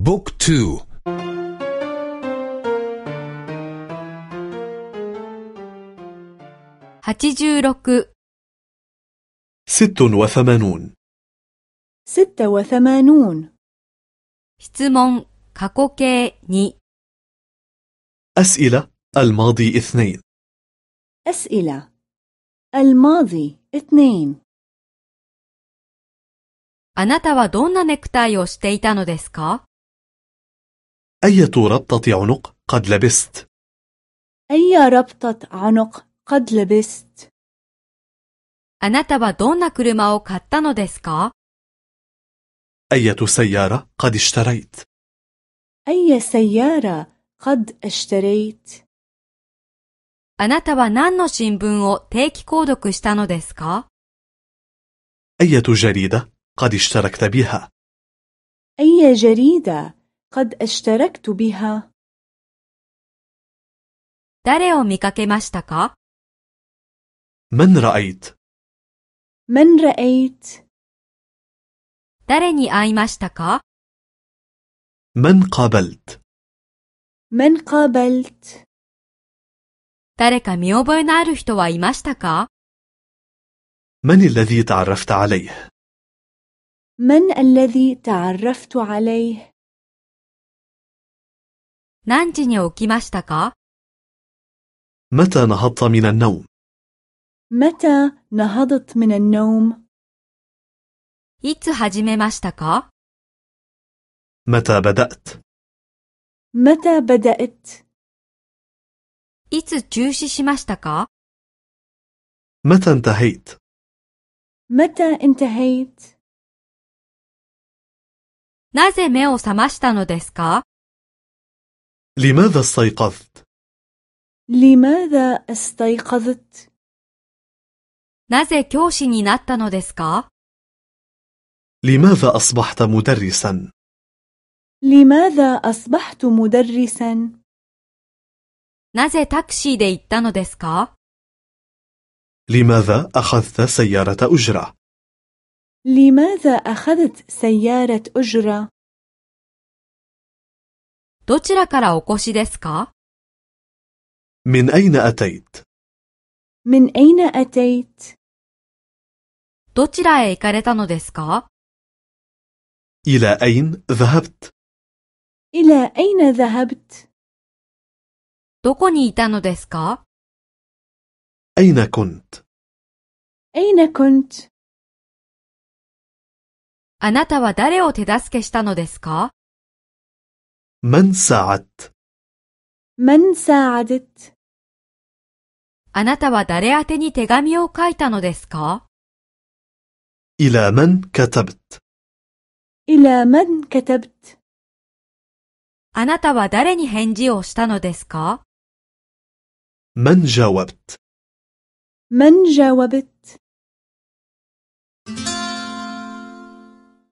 بوك تو 86 ست وثمانون ستة وثمانون 質問過去形2 أسئلة الماضي اثنين أسئلة الماضي اثنين あなたはどんなネクタイをしていたのですか أية ربطة عنق قد لبست؟ أي ربطة عنق قد لبست あなたはどんな車を買ったのですか أية سيارة قد اشتريت؟ أي سيارة قد اشتريت あなたは何の新聞を定期購読したのですか أية جريدة قد اشتركت بها؟ أي جريدة قد اشتركت بها 誰を見かけましたか من رأيت؟ من رأيت 誰に会いましたか من قابلت؟ من قابلت 誰か見覚えのある人はいましたか من الذي تعرفت عليه؟ من الذي تعرفت عليه 何時に起きましたか متى نهضت من النوم؟ متى نهضت من النوم いつ始めましたか متى بدأت؟ متى بدأت いつ中止しましたか متى انتهيت؟ متى انتهيت なぜ目を覚ましたのですか لماذا استيقظت؟ لماذا استيقظت なぜ教師になったのですか لماذا أصبحت مدرسا؟ لماذا أصبحت مدرسا なぜタクシーで行ったのですか لماذا أخذت سيارة أجرة؟ لماذا أخذت سيارة أجرة どちらからお越しですか من أين أتيت؟ من أين أتيت どちらへ行かれたのですか إلى أين ذهبت؟ إلى أين ذهبت どこにいたのですか أين كنت؟ أين كنت あなたは誰を手助けしたのですか من ساعدت؟ من ساعدت あなたは誰宛てに手紙を書いたのですか إلى من كتبت؟ إلى من كتبت あなたは誰に返事をしたのですか من جاوبت؟ من جاوبت